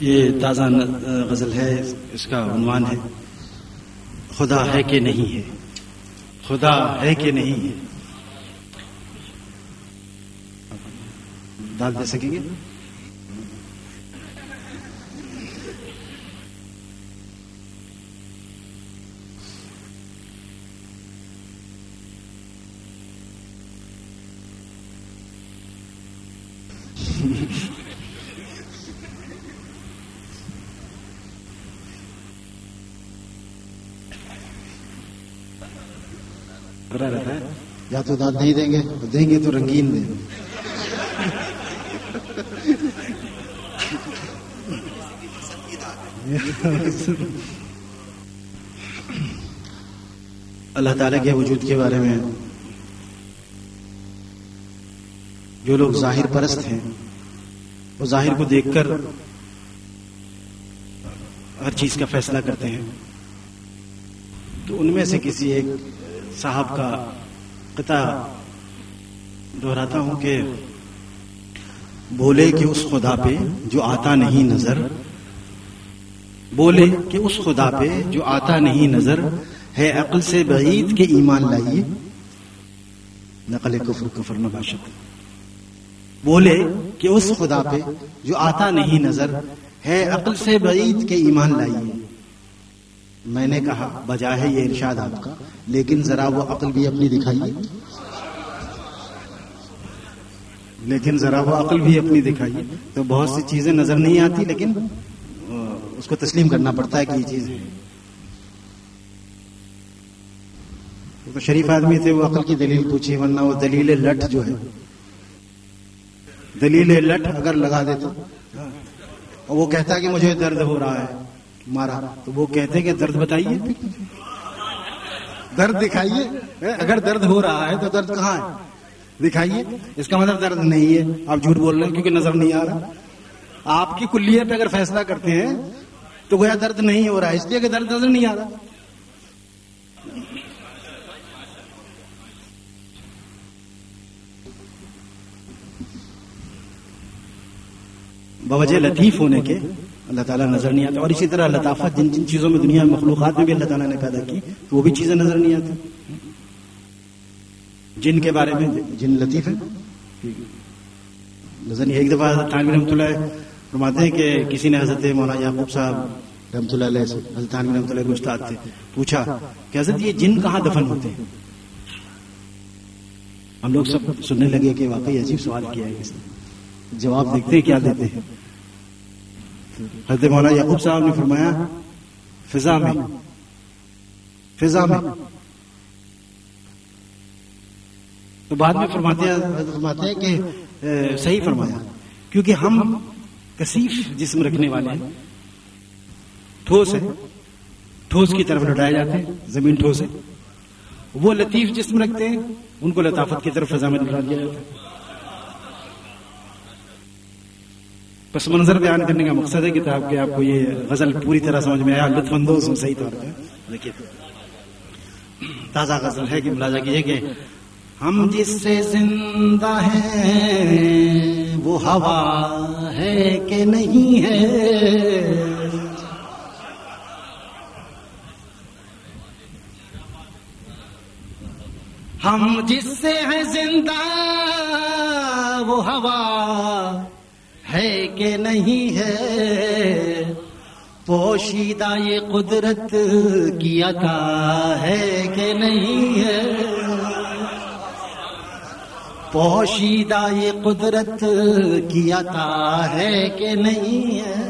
یہ تازہ غزل ہے، اس کا عنوان ہے، خدا ہے کہ نہیں ہے۔ خدا ہے کہ نہیں ہے۔ ڈال دے سکیں گے؟ ہے۔ یا تو دانت نہیں دیں گے دیں گے تو رنگین دیں۔ گے اللہ تعالیٰ کے وجود کے بارے میں جو لوگ ظاہر پرست ہیں، وہ ظاہر کو دیکھ کر ہر چیز کا فیصلہ کرتے ہیں۔ تو ان میں سے کسی ایک صاحب کا قطع دہراتا ہوں کہ بولے کہ اس خدا پہ جو آتا نہیں نظر، بولے کہ اس خدا پہ جو آتا نہیں نظر ہے عقل سے بعید کے ایمان لائیے۔ نقل کفر کفر نباشت بولے کہ اس خدا پہ جو آتا نہیں نظر ہے عقل سے بعید کے ایمان لائیے۔ میں نے کہا بجا ہے یہ ارشاد آپ کا، لیکن ذرا وہ عقل بھی اپنی دکھائیے۔ لیکن ذرا وہ عقل بھی اپنی دکھائیے۔ تو بہت سی چیزیں نظر نہیں آتی، لیکن اس کو تسلیم کرنا پڑتا ہے کہ یہ چیز ہے۔ تو شریف آدمی تھے، وہ عقل کی دلیل پوچھی، ورنہ وہ دلیل لٹ جو ہے۔ دلیل لٹ اگر لگا دے تو وہ کہتا کہ مجھے درد ہو رہا ہے۔ مارا۔ تو وہ کہتے کہ درد بتائیے۔ درد دکھائیے۔ اگر درد ہو رہا ہے تو درد کہاں ہے؟ دکھائیے۔ اس کا مطلب درد نہیں ہے۔ آپ جھوٹ بول رہے ہیں کیونکہ نظر نہیں آ رہا۔ آپ کی کلیت اگر فیصلہ کرتے ہیں تو گویا درد نہیں ہو رہا ہے۔ اس لیے کہ درد نظر نہیں آ رہا۔ بوجہ جی، لطیف ہونے کے اللہ تعالیٰ نظر نہیں آتا۔ اور اسی طرح لطافت جن جن چیزوں میں دنیا مخلوقات میں بھی اللہ تعالیٰ نے پیدا کی تو وہ بھی چیزیں نظر نہیں آتی۔ جن کے بارے میں جن لطیف ہے نظر نہیں، ایک دفعہ تعمیر رحمۃ اللہ فرماتے ہیں کہ کسی نے حضرت مولانا یعقوب صاحب رحمۃ اللہ علیہ سے، حضرت تعمیر رحمۃ اللہ استاد تھے، پوچھا کہ حضرت یہ جن کہاں دفن ہوتے ہیں؟ ہم لوگ سب سننے لگے کہ واقعی عجیب سوال کیا ہے جواب دیکھتے ہیں کیا دیتے ہیں؟ حضرت مولانا یعقوب صاحب نے فرمایا، فضا میں فضا میں۔ تو بعد میں فرماتے ہیں فرماتے ہیں کہ صحیح فرمایا۔ کیونکہ ہم کثیف جسم رکھنے والے ہیں۔ ٹھوس ہے ٹھوس کی طرف لٹائے جاتے ہیں۔ زمین ٹھوس ہے۔ وہ لطیف جسم رکھتے ہیں۔ ان کو لطافت کی طرف فضا میں لٹا دیا جاتا ہے۔ پس منظر بیان کرنے کا مقصد ہے کتاب کہ آپ کو یہ غزل پوری طرح سمجھ میں آیا لطف اندوز ہوں صحیح طور پہ۔ دیکھیے، تازہ غزل ہے کہ ملازہ کیجیے کہ ہم جس سے زندہ ہیں، وہ ہوا ہے کہ نہیں ہے۔ ہم جس سے ہیں زندہ، وہ ہوا ہے کہ نہیں ہے پوشیدہ یہ قدرت کی عطا ہے کہ نہیں ہے پوشیدہ یہ قدرت کی عطا ہے کہ نہیں ہے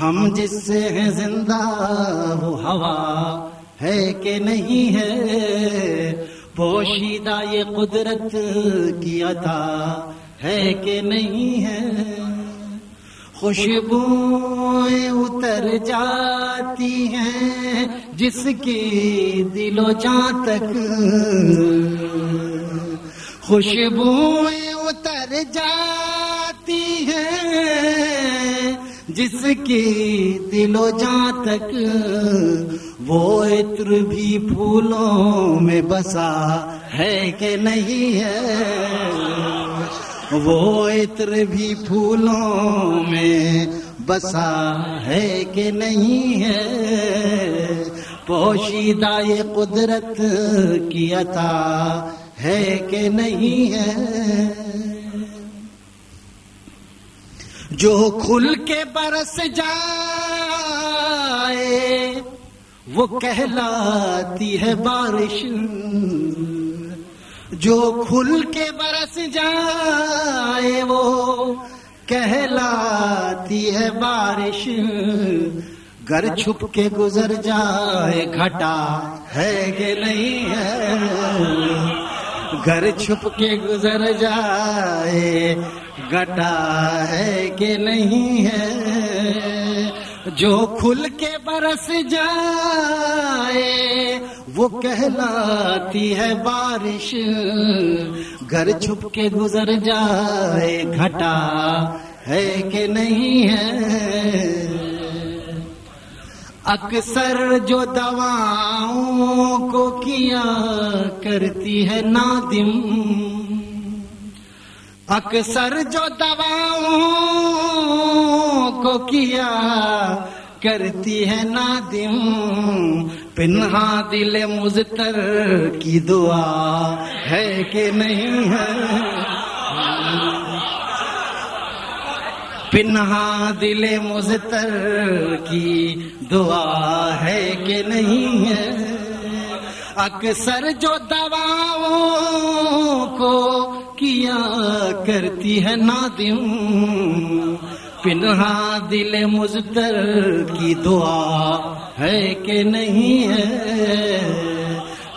ہم جس سے ہیں زندہ وہ ہوا ہے کہ نہیں ہے پوشیدہ یہ قدرت کی عطا ہے کہ نہیں ہے? خوشبوئیں اتر جاتی ہیں جس کی دل و جان تک۔ خوشبوئیں اتر جاتی ہیں جس کی دل و جان تک۔ وہ عطر بھی پھولوں میں بسا ہے کہ نہیں ہے؟ وہ عطر بھی پھولوں میں بسا ہے کہ نہیں ہے؟ پوشیدہ یہ قدرت کی عطا ہے کہ نہیں ہے؟ جو کھل کے برس جائے، وہ کہلاتی ہے بارش جو کھل کے برس جائے وہ کہلاتی ہے بارش۔ گھر چھپ کے گزر جائے، گھٹا ہے کہ نہیں ہے۔ گھر چھپ کے گزر جائے گٹا ہے کہ نہیں ہے۔ جو کھل کے برس جائے، وہ کہلاتی ہے بارش۔ گھر چھپ کے گزر جائے، گھٹا ہے کہ نہیں ہے۔ اکثر جو دواؤں کو کیا کرتی ہے نادم، اکثر جو دواؤں کو کیا کرتی ہے نادم؟ پنہا دل مزتر کی دعا ہے کہ نہیں ہے۔ پنہا دل مزتر کی دعا ہے کہ نہیں ہے۔ اکثر جو دواؤں کو کیا کرتی ہے نادم؟ پنہا دل مزتر کی دعا ہے کہ نہیں ہے۔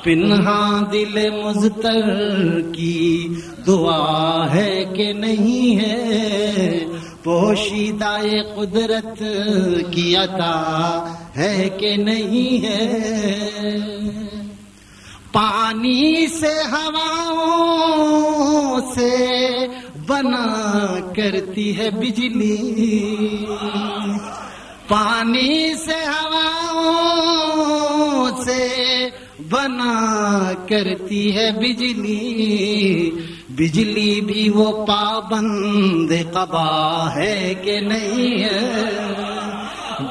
پنہا دل مزتر کی دعا ہے کہ نہیں ہے۔ پوشیدہ قدرت کی عطا ہے کہ نہیں ہے۔ پانی سے ہواؤں سے بنا کرتی ہے بجلی۔ پانی سے ہواؤں سے بنا کرتی ہے بجلی۔ بجلی بھی وہ پابند قبا ہے کہ نہیں۔ ہے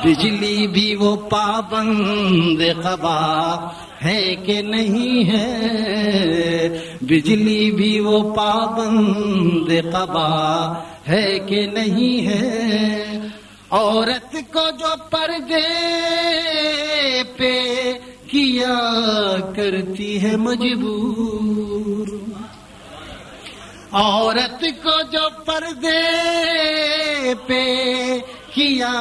بجلی بھی وہ پابند قبا ہے کہ نہیں ہے؟ بجلی بھی وہ پابند قبا ہے کہ نہیں ہے؟ عورت کو جو پردے پہ کیا کرتی ہے مجبور؟ عورت کو جو پردے پہ کیا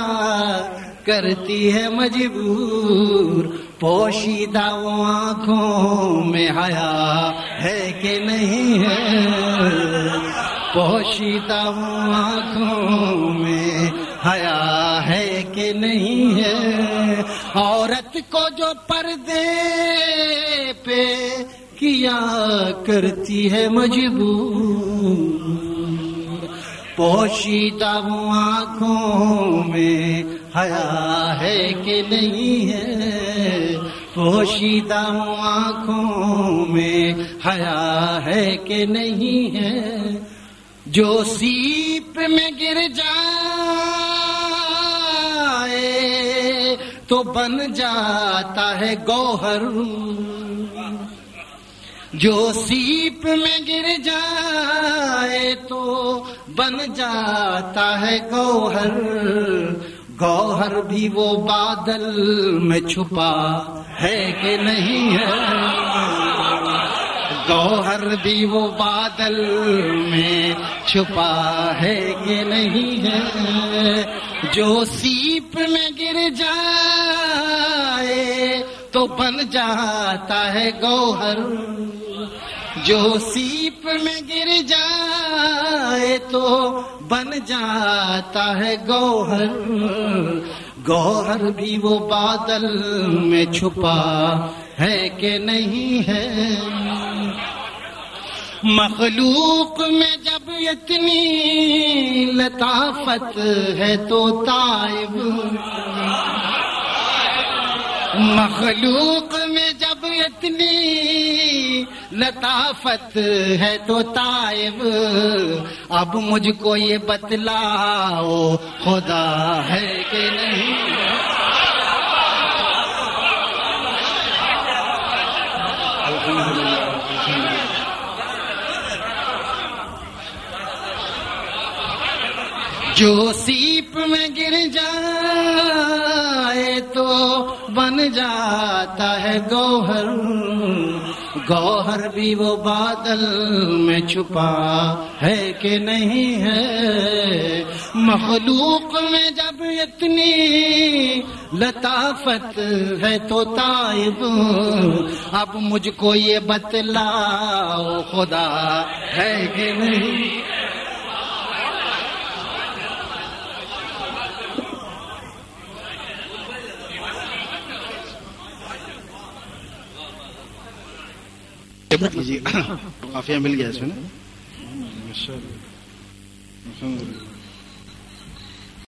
کرتی ہے مجبور؟ پوشیدہ وہ آنکھوں میں حیا ہے کہ نہیں ہے؟ پوشیدہ وہ آنکھوں میں حیا ہے کہ نہیں ہے؟ عورت کو جو پردے پہ کیا کرتی ہے مجبور؟ پوشیدہ آنکھوں میں حیا ہے کہ نہیں ہے؟ پوشیدہ آنکھوں میں، حیا ہے کہ نہیں ہے؟ جو سیپ میں گر جائے تو بن جاتا ہے گوہر۔ جو سیپ میں گر جائے تو بن جاتا ہے گوہر۔ گوہر بھی وہ بادل میں چھپا ہے کہ نہیں ہے؟ گوہر بھی وہ بادل میں چھپا ہے کہ نہیں ہے؟ جو سیپ میں گر جائے تو بن جاتا ہے گوہر۔ جو سیپ میں گر جائے تو بن جاتا ہے گوہر۔ گوہر بھی وہ بادل میں چھپا ہے کہ نہیں ہے۔ مخلوق میں جب اتنی لطافت ہے تو تائب۔ مخلوق میں جب اتنی لطافت ہے تو تائب۔ اب مجھ کو یہ بتلاؤ، خدا ہے کہ نہیں؟ جو سیپ میں گر جائے تو بن جاتا ہے گوہر۔ گوہر بھی وہ بادل میں چھپا ہے کہ نہیں ہے؟ مخلوق میں جب اتنی لطافت ہے تو تائب۔ اب مجھ کو یہ بتلاؤ خدا ہے کہ نہیں؟ کافی مل گیا اس میں نا۔